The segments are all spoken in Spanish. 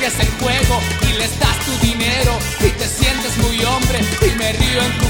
sigues el juego y les das tu dinero y te sientes muy hombre y me río en tu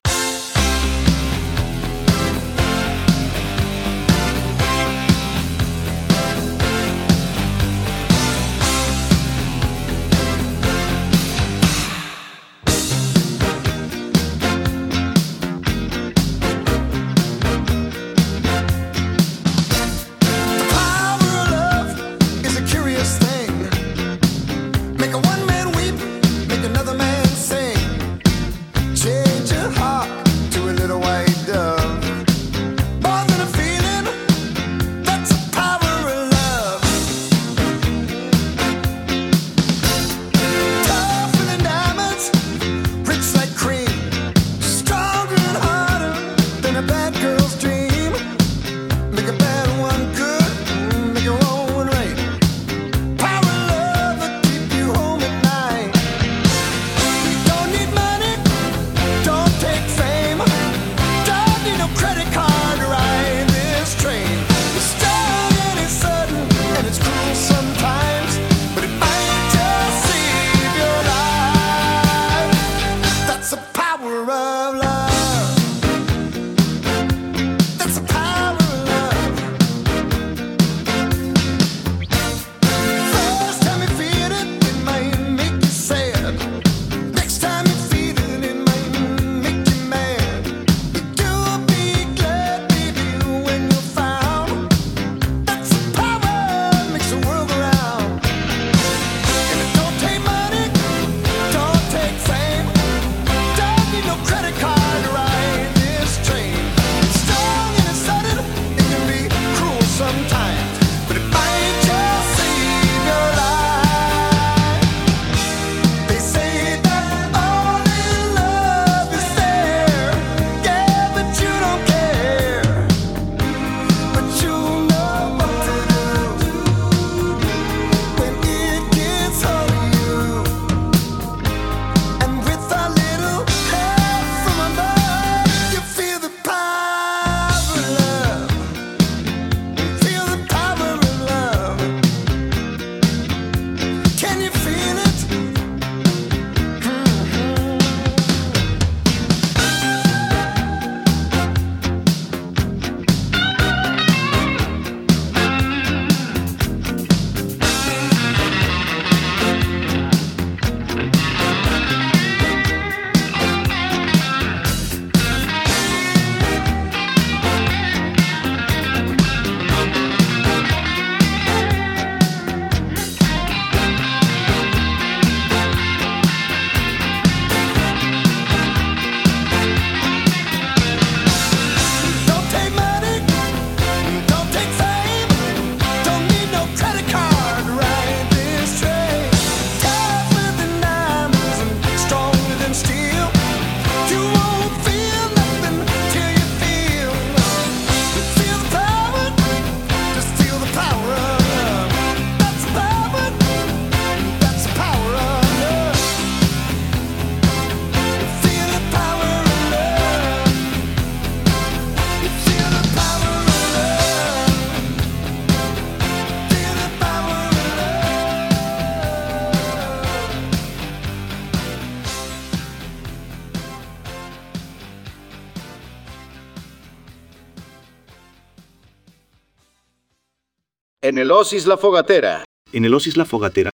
En el Osis La Fogatera. En el Osis La Fogatera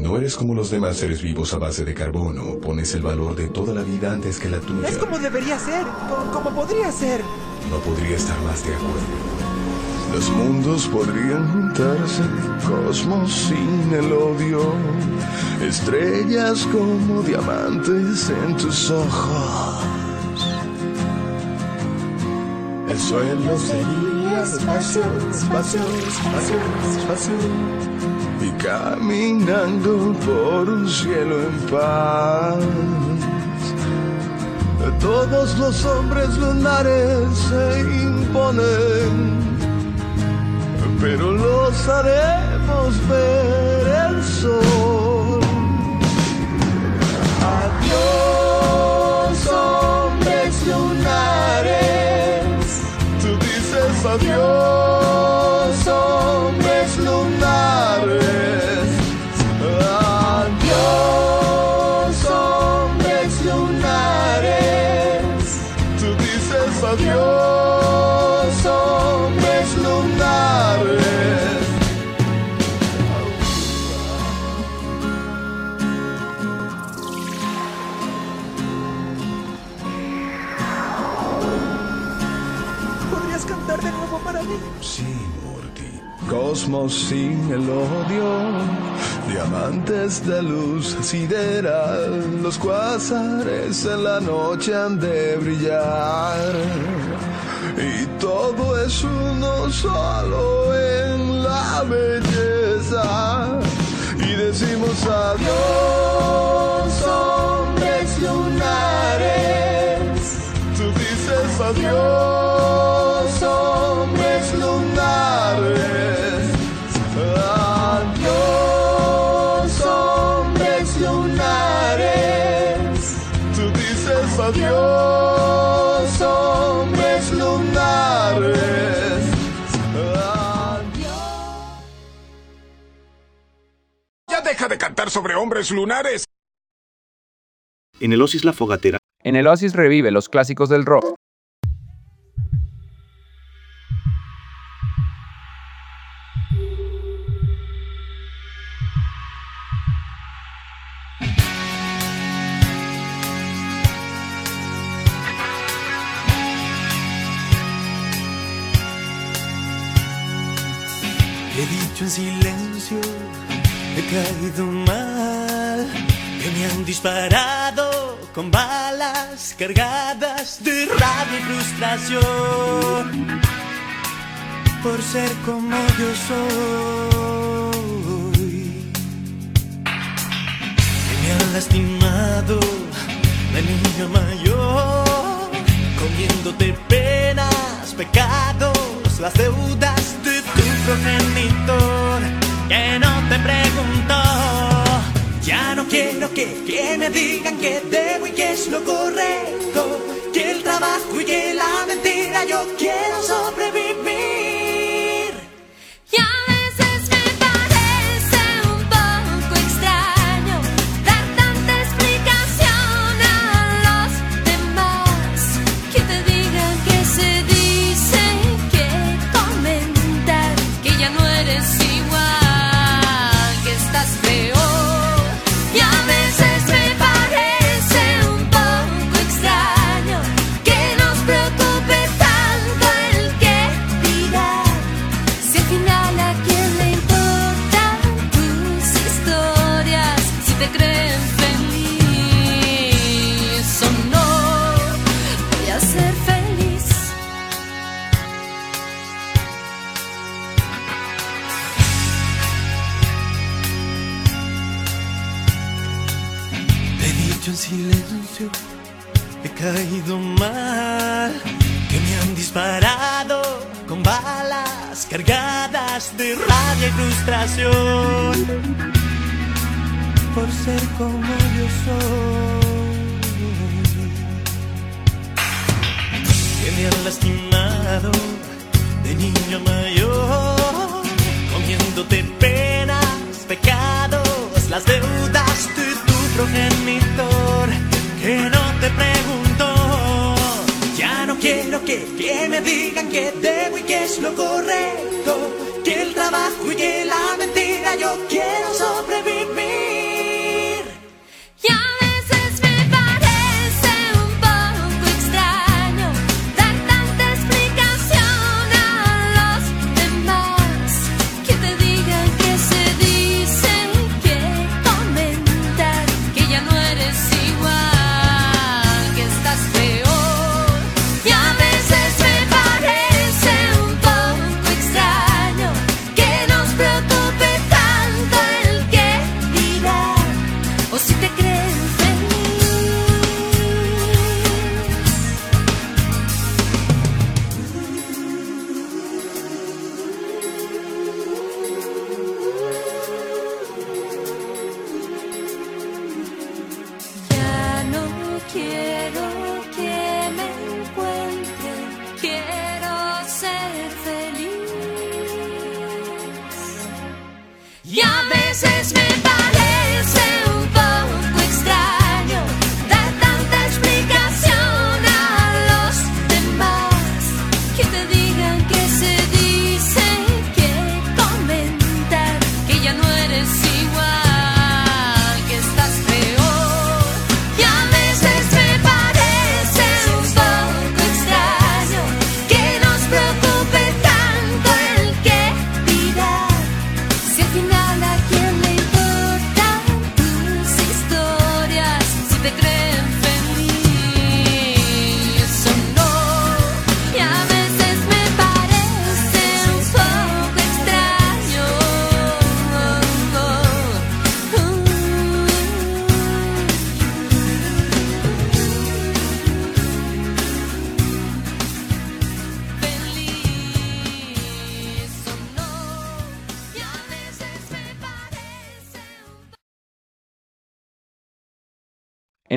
No eres como los demás seres vivos a base de carbono. Pones el valor de toda la vida antes que la tuya. Es como debería ser, co- como podría ser. No podría estar más de acuerdo. Los mundos podrían juntarse, cosmos sin el odio, estrellas como diamantes en tus ojos. El suelo sería espacio, espacio, espacio, espacio. Y caminando por un cielo en paz. Todos los hombres lunares se imponen, pero los haremos ver el sol. Dices adiós, Cosmos sin el odio, diamantes de luz sideral, los cuásares en la noche han de brillar. Y todo es uno solo en la belleza. Y decimos adiós, hombres lunares. Tú dices adiós, hombres sobre hombres lunares. En el Osis La Fogatera En el Oasis revive los clásicos del rock. He dicho en silencio, he caído mal, disparado con balas cargadas de rabia y frustración por ser como yo soy. Que me han lastimado de niño mayor, comiéndote penas, pecados, las deudas de tu progenitor, que no te preguntó. Ya no quiero que, que me digan que debo y que es lo correcto, que el trabajo y que la mentira yo quiero sobrevivir.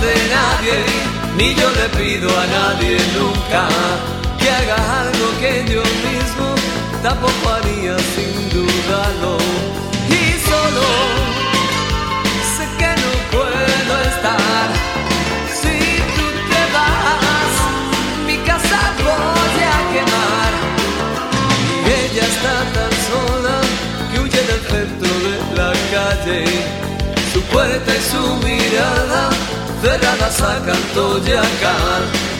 De nadie, ni yo le pido a nadie nunca que haga algo que yo mismo tampoco haría sin dudarlo. Y solo sé que no puedo estar si tú te vas. Mi casa voy a quemar y ella está tan sola que huye del centro de la calle. Su puerta y su mirada cerradas a canto y a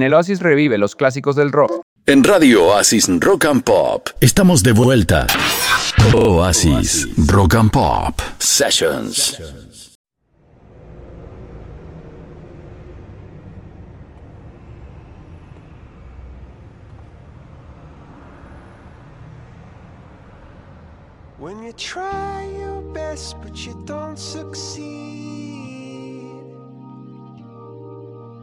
En el Oasis revive los clásicos del rock. En Radio Oasis Rock and Pop estamos de vuelta. Oasis Rock and Pop Sessions. When you try your best but you don't succeed.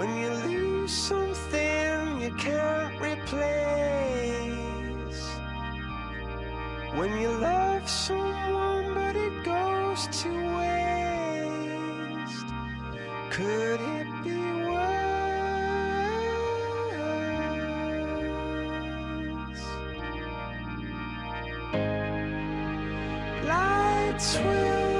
When you lose something you can't replace. When you love someone but it goes to waste. Could it be worse? Lights will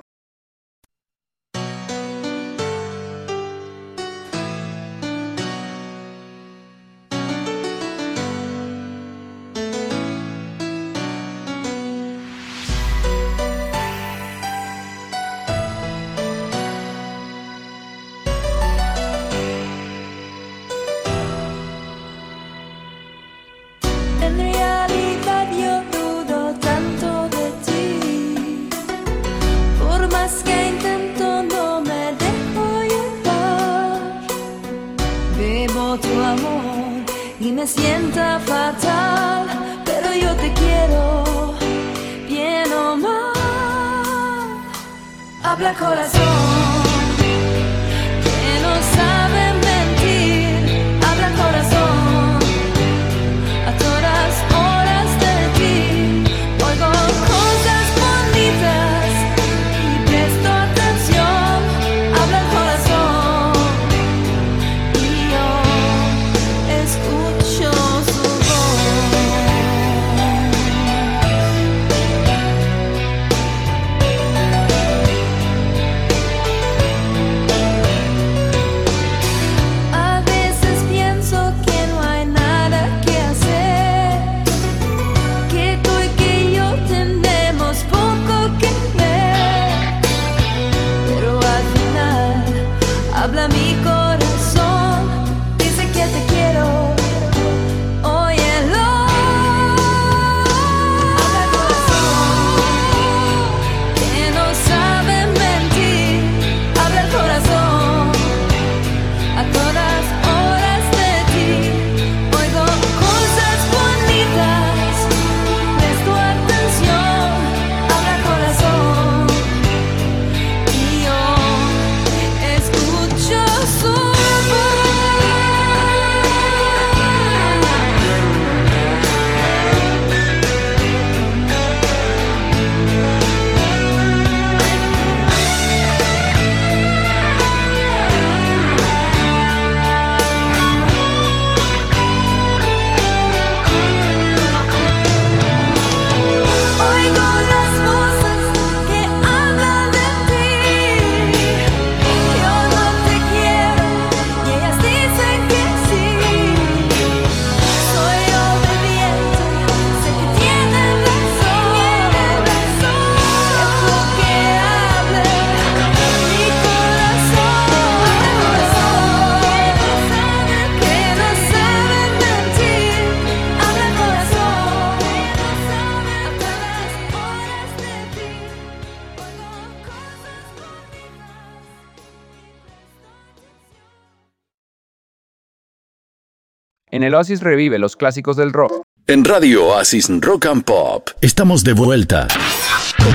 En el Oasis revive los clásicos del rock. En Radio Oasis Rock and Pop estamos de vuelta.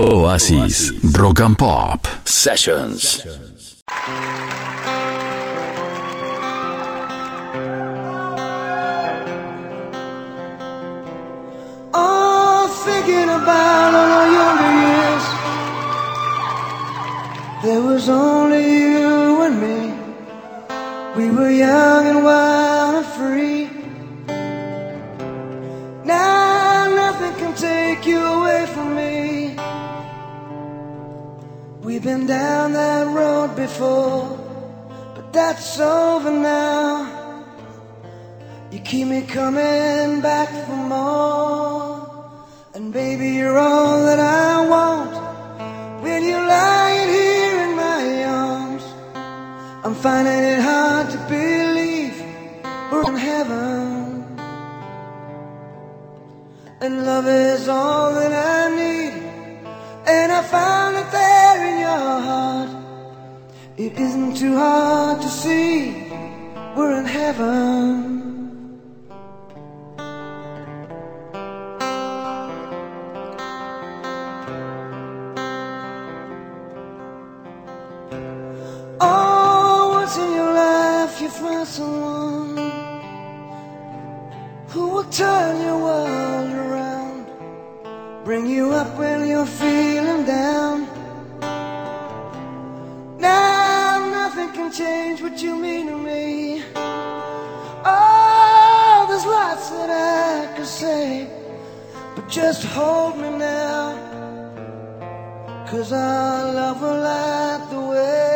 Oasis Rock and Pop Sessions. Oh, thinking about all younger years. There was only you and me. We were young and wild. Now nothing can take you away from me. We've been down that road before, but that's over now. You keep me coming back for more, and baby, you're all that I want. When you're lying here in my arms, I'm finding it hard to believe we're in heaven. And love is all that I need. And I found it there in your heart. It isn't too hard to see. We're in heaven. Oh, once in your life you find someone who will turn your world around, bring you up when you're feeling down. Now nothing can change what you mean to me. Oh, there's lots that I could say, but just hold me now. Cause our love will light the way.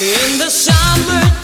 In the summer.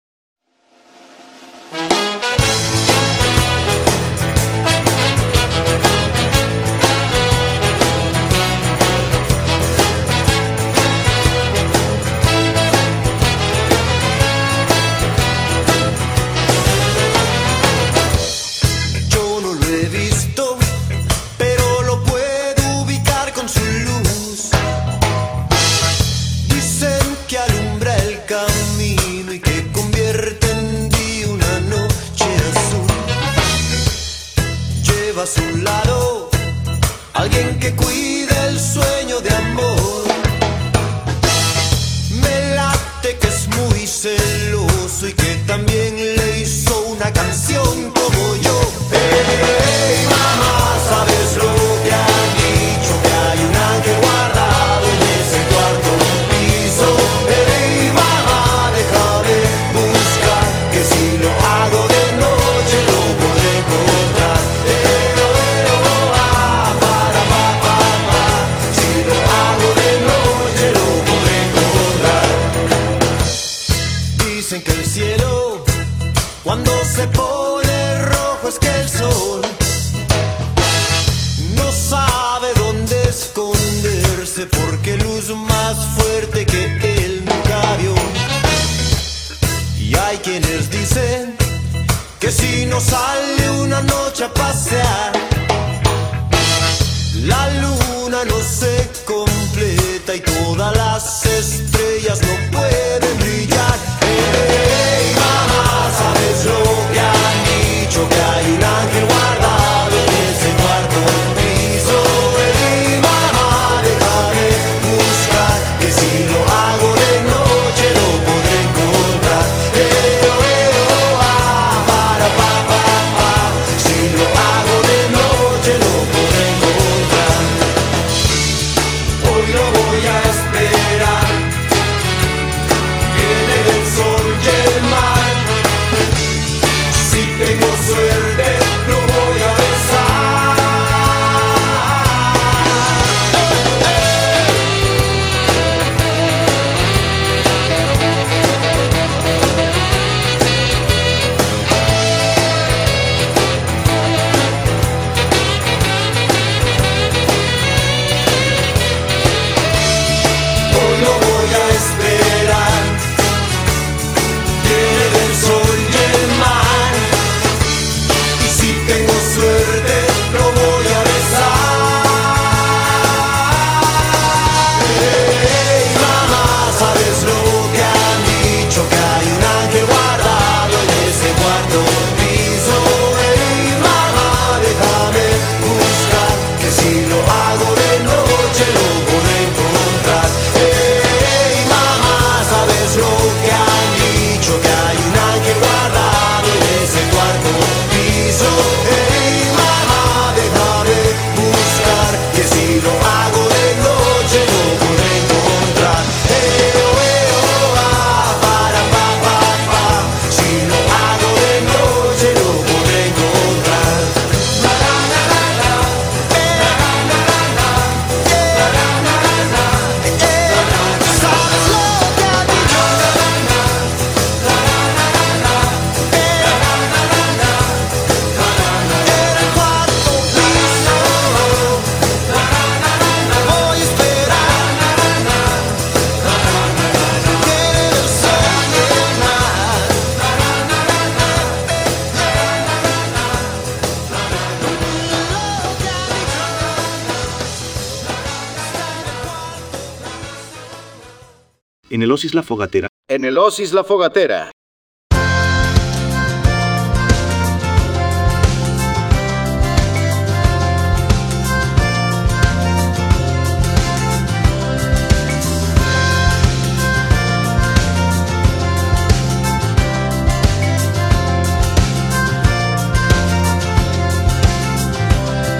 fogatera. En el Oasis La Fogatera.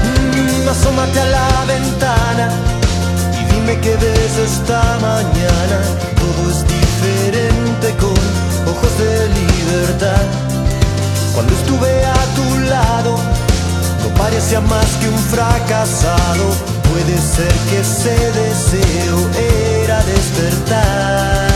Mm, asómate a la ventana y dime qué ves esta mañana. Todo es día. Cuando estuve a tu lado, no parecía más que un fracasado. Puede ser que ese deseo era despertar.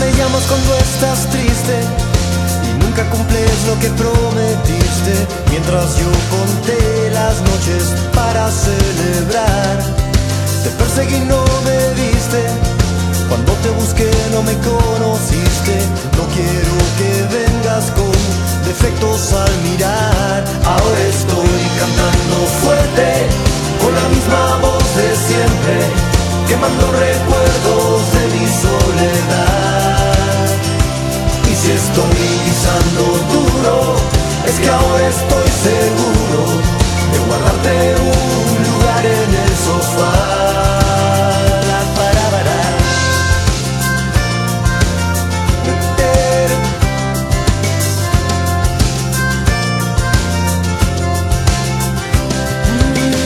Me llamas cuando estás triste nunca cumples lo que prometiste. Mientras yo conté las noches para celebrar, te perseguí no me viste. Cuando te busqué no me conociste. No quiero que vengas con defectos al mirar. Ahora estoy cantando fuerte con la misma voz de siempre, quemando recuerdos de mi soledad. Estoy pisando duro, es que ahora estoy seguro de guardarte un lugar en el sofá.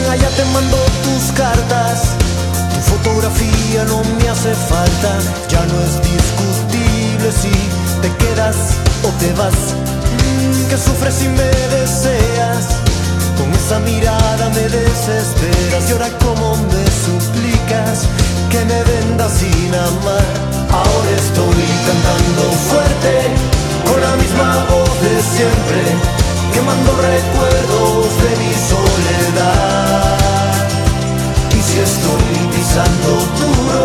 Allá te mando tus cartas, tu fotografía no me hace falta, ya no es discutible si te quedas o te vas. Que sufres si me deseas, con esa mirada me desesperas y ahora como me suplicas que me vendas sin amar. Ahora estoy cantando fuerte, con la misma voz de siempre, quemando recuerdos de mi soledad. Y si estoy pisando duro,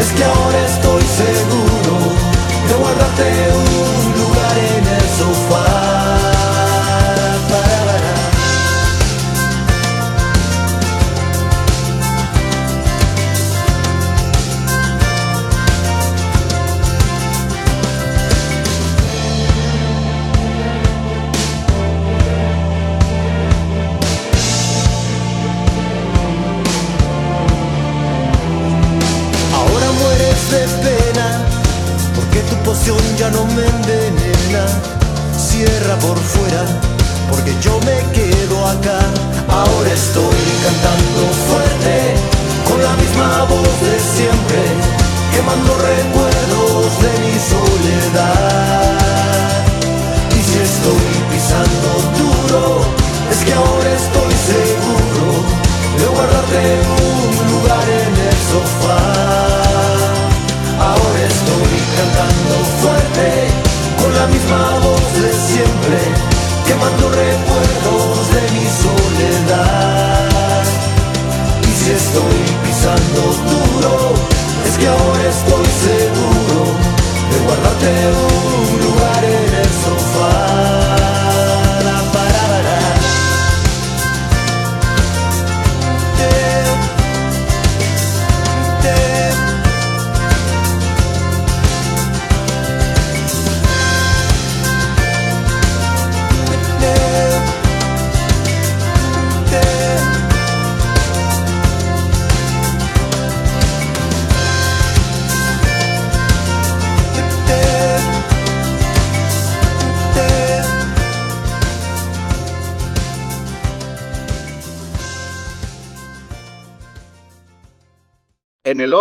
es que ahora estoy seguro de guardarte un lugar en el sofá.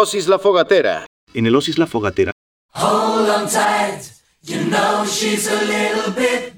Osis La Fogatera. En el Osis La Fogatera Hold on tight, you know she's a little bit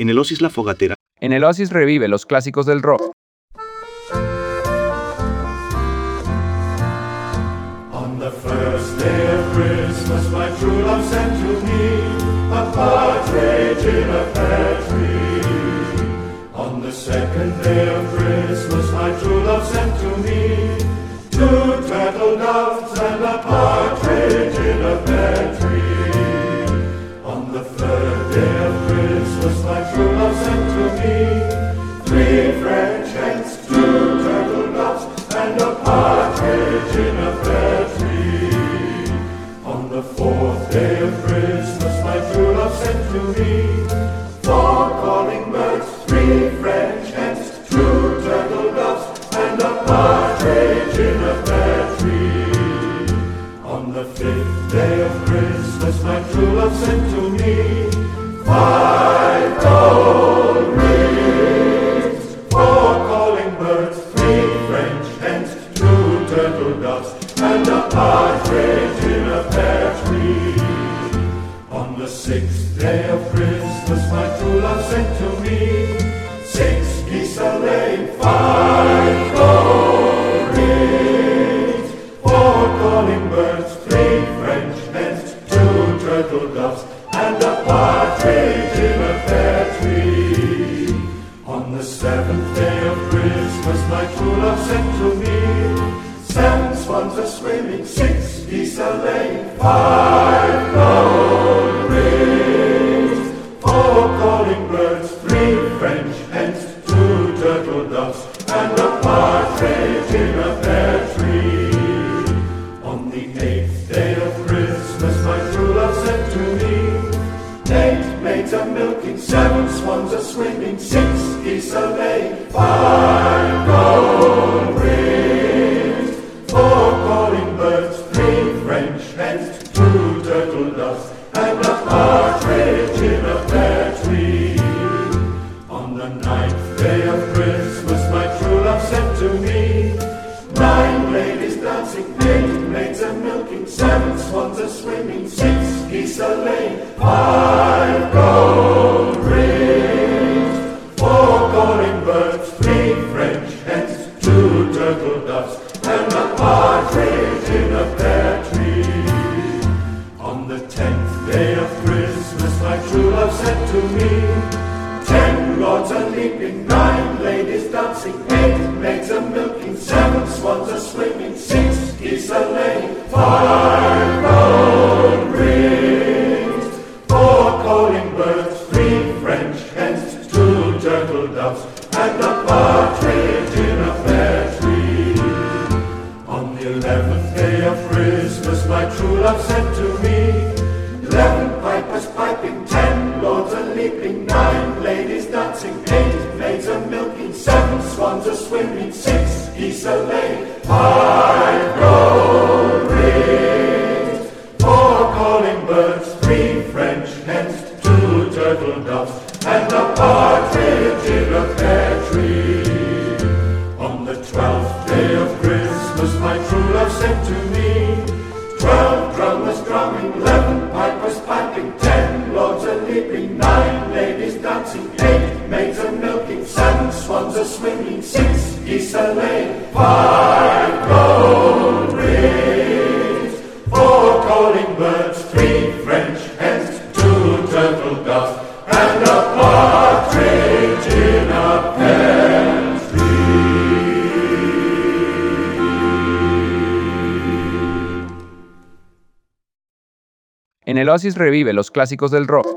En el Oasis La Fogatera, En el Oasis revive los clásicos del rock. On the first day of Christmas, my true love sent to me a partridge in a pear tree. On the second day of Christmas, my true love sent to me two turtle doves partridge in a pear tree. On the fourth day of Christmas, my true love sent to me four calling birds, three French hens, two turtle doves, and a partridge in a pear tree. On the fifth day of Christmas, my true love sent to me five gold partridge in a pear tree. On the sixth day of Christmas, my true love sent to me six geese a laying, five gold rings, four calling birds, three French hens, two turtle doves, and a partridge in a pear tree. On the seventh day of Christmas, my true love sent to me a swimming, six geese a laying, five gold rings, four calling birds, three French hens, two turtle doves, and a partridge in a pear tree. En el Oasis revive los clásicos del rock.